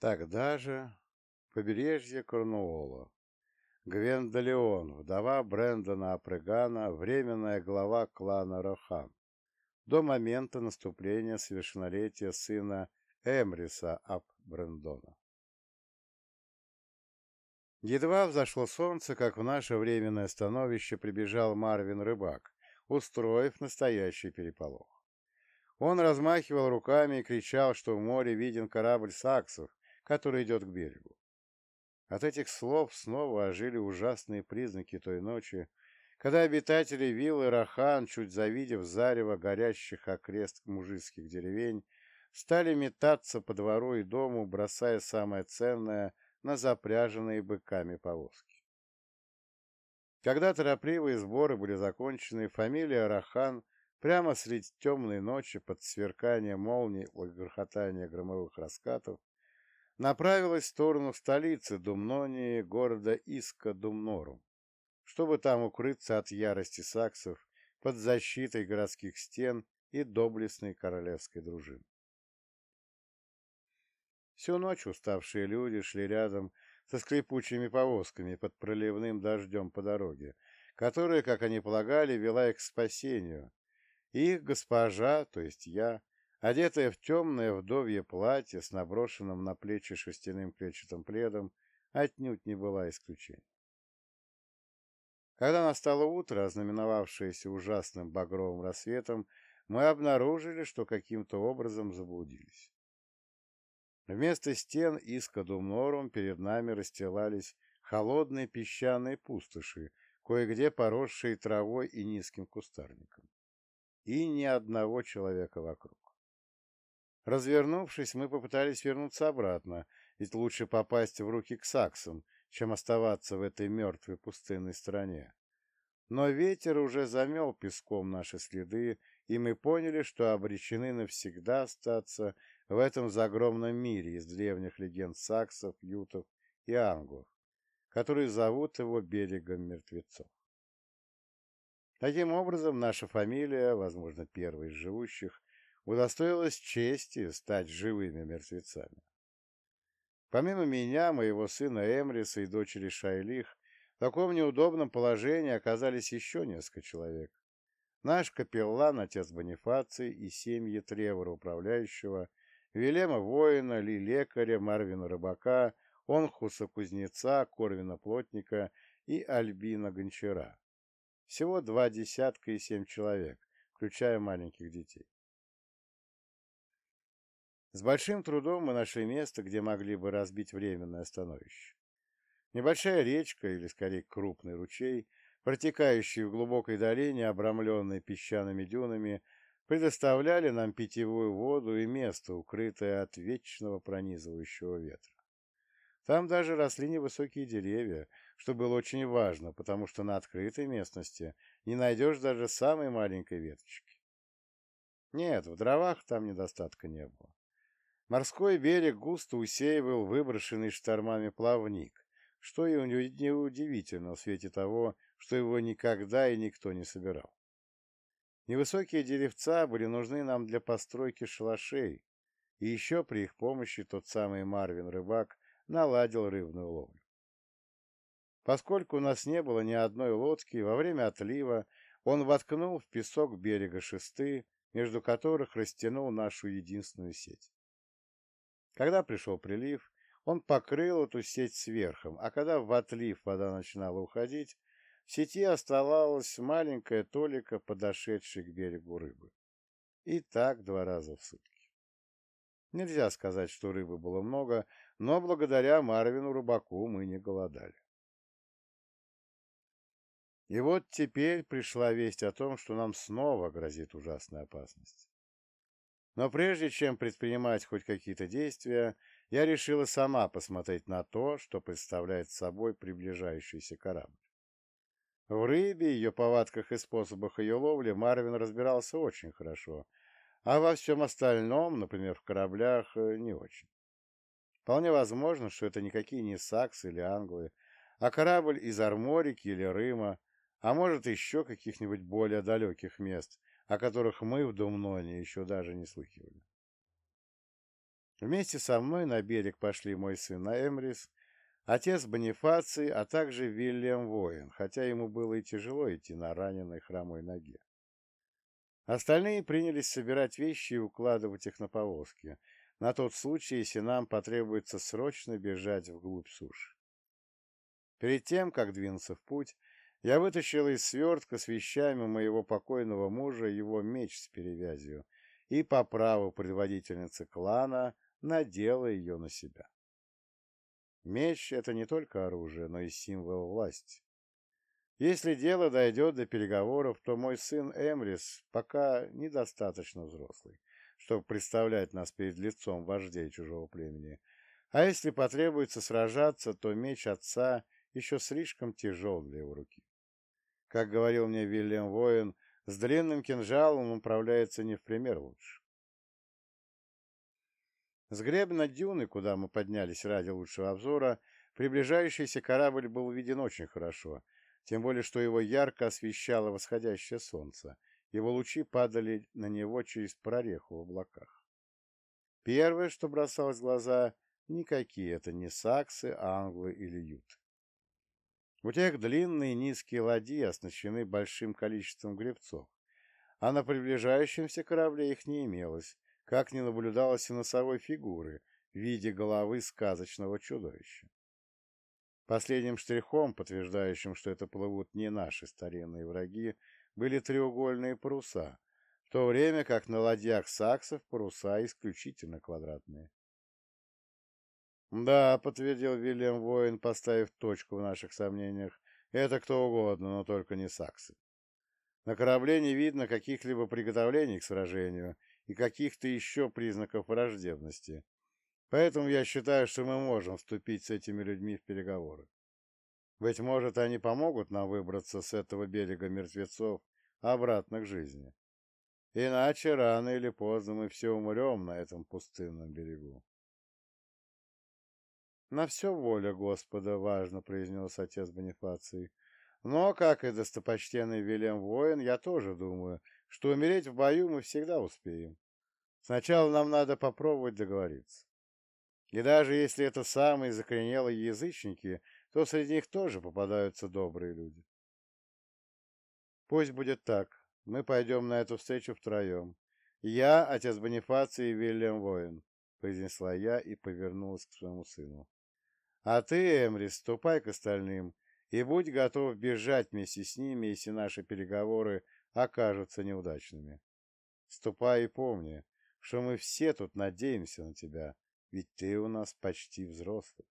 Тогда же побережье Корнуола. Гвендолеон, вдова Брэндона Апрегана, временная глава клана Рохан, до момента наступления совершеннолетия сына Эмриса Ап Брэндона. Едва взошло солнце, как в наше временное становище прибежал Марвин Рыбак, устроив настоящий переполох. Он размахивал руками и кричал, что в море виден корабль саксов, который идет к берегу. От этих слов снова ожили ужасные признаки той ночи, когда обитатели виллы Рахан, чуть завидев зарево горящих окрест мужицких деревень, стали метаться по двору и дому, бросая самое ценное на запряженные быками повозки. Когда торопливые сборы были закончены, фамилия Рахан прямо средь темной ночи под сверкание молний и грохотание громовых раскатов направилась в сторону столицы Думнонии, города Иска-Думнорум, чтобы там укрыться от ярости саксов под защитой городских стен и доблестной королевской дружины. Всю ночь уставшие люди шли рядом со скрипучими повозками под проливным дождем по дороге, которая, как они полагали, вела их к спасению. Их госпожа, то есть я, одетая в темное вдовье платье с наброшенным на плечи шерстяным клетчатым пледом, отнюдь не была исключением. Когда настало утро, ознаменовавшееся ужасным багровым рассветом, мы обнаружили, что каким-то образом заблудились. Вместо стен иска Думнорум перед нами расстилались холодные песчаные пустоши, кое-где поросшие травой и низким кустарником. И ни одного человека вокруг. Развернувшись, мы попытались вернуться обратно, ведь лучше попасть в руки к саксам, чем оставаться в этой мертвой пустынной стране. Но ветер уже замел песком наши следы, и мы поняли, что обречены навсегда остаться в этом загромном мире из древних легенд саксов, ютов и англов, которые зовут его берегом мертвецов. Таким образом, наша фамилия, возможно, первая из живущих, удостоилась чести стать живыми мертвецами. Помимо меня, моего сына Эмриса и дочери Шайлих, в таком неудобном положении оказались еще несколько человек. Наш капеллан, отец Бонифаций и семьи Тревора управляющего, Велема воина, Ли лекаря, Марвина рыбака, Онхуса кузнеца, Корвина плотника и Альбина гончара. Всего два десятка и семь человек, включая маленьких детей. С большим трудом мы нашли место, где могли бы разбить временное становище. Небольшая речка, или скорее крупный ручей, протекающий в глубокой долине, обрамленной песчаными дюнами, предоставляли нам питьевую воду и место, укрытое от вечного пронизывающего ветра. Там даже росли невысокие деревья, что было очень важно, потому что на открытой местности не найдешь даже самой маленькой веточки. Нет, в дровах там недостатка не было. Морской берег густо усеивал выброшенный штормами плавник, что и неудивительно в свете того, что его никогда и никто не собирал. Невысокие деревца были нужны нам для постройки шалашей, и еще при их помощи тот самый Марвин-рыбак наладил рыбную ловлю. Поскольку у нас не было ни одной лодки, во время отлива он воткнул в песок берега шесты, между которых растянул нашу единственную сеть. Когда пришел прилив, он покрыл эту сеть сверхом, а когда в отлив вода начинала уходить, в сети оставалась маленькая толика, подошедшей к берегу рыбы. И так два раза в сутки. Нельзя сказать, что рыбы было много, но благодаря Марвину рыбаку мы не голодали. И вот теперь пришла весть о том, что нам снова грозит ужасная опасность. Но прежде чем предпринимать хоть какие-то действия, я решила сама посмотреть на то, что представляет собой приближающийся корабль. В рыбе, ее повадках и способах ее ловли Марвин разбирался очень хорошо, а во всем остальном, например, в кораблях, э, не очень. Вполне возможно, что это никакие не саксы или англы, а корабль из Арморики или Рыма, а может еще каких-нибудь более далеких мест, о которых мы в Думноне еще даже не слыхивали. Вместе со мной на берег пошли мой сын Эмрис, отец Бонифаций, а также Вильям Воин, хотя ему было и тяжело идти на раненой хромой ноге. Остальные принялись собирать вещи и укладывать их на повозки, на тот случай, если нам потребуется срочно бежать вглубь суши. Перед тем, как двинуться в путь, я вытащил из свертка с вещами моего покойного мужа его меч с перевязью и по праву предводительницы клана надела ее на себя. Меч — это не только оружие, но и символ власти. Если дело дойдет до переговоров, то мой сын Эмрис пока недостаточно взрослый, чтобы представлять нас перед лицом вождей чужого племени, а если потребуется сражаться, то меч отца еще слишком тяжел для его руки. Как говорил мне Вильям Воин, с длинным кинжалом управляется не в пример лучше. С гребня дюны, куда мы поднялись ради лучшего обзора, приближающийся корабль был виден очень хорошо, тем более что его ярко освещало восходящее солнце, его лучи падали на него через прореху в облаках. Первое, что бросалось в глаза, никакие это не саксы, англы или юты. У тех длинные низкие ладьи оснащены большим количеством гребцов, а на приближающемся корабле их не имелось, как не наблюдалось и носовой фигуры в виде головы сказочного чудовища. Последним штрихом, подтверждающим, что это плывут не наши старинные враги, были треугольные паруса, в то время как на ладьях саксов паруса исключительно квадратные. «Да», — подтвердил Вильям Воин, поставив точку в наших сомнениях, — «это кто угодно, но только не саксы. На корабле не видно каких-либо приготовлений к сражению и каких-то еще признаков враждебности, поэтому я считаю, что мы можем вступить с этими людьми в переговоры. Быть может, они помогут нам выбраться с этого берега мертвецов обратно к жизни. Иначе рано или поздно мы все умрем на этом пустынном берегу. «На все воля Господа, важно», — произнес отец Бонифаций. «Но, как и достопочтенный Вильям воин, я тоже думаю, что умереть в бою мы всегда успеем. Сначала нам надо попробовать договориться. И даже если это самые закоренелые язычники, то среди них тоже попадаются добрые люди. Пусть будет так. Мы пойдем на эту встречу втроем. Я, отец Бонифаций и Вильям Воин, — произнесла я и повернулась к своему сыну. А ты, Эмри, ступай к остальным и будь готов бежать вместе с ними, если наши переговоры окажутся неудачными. Ступай и помни, что мы все тут надеемся на тебя, ведь ты у нас почти взрослый.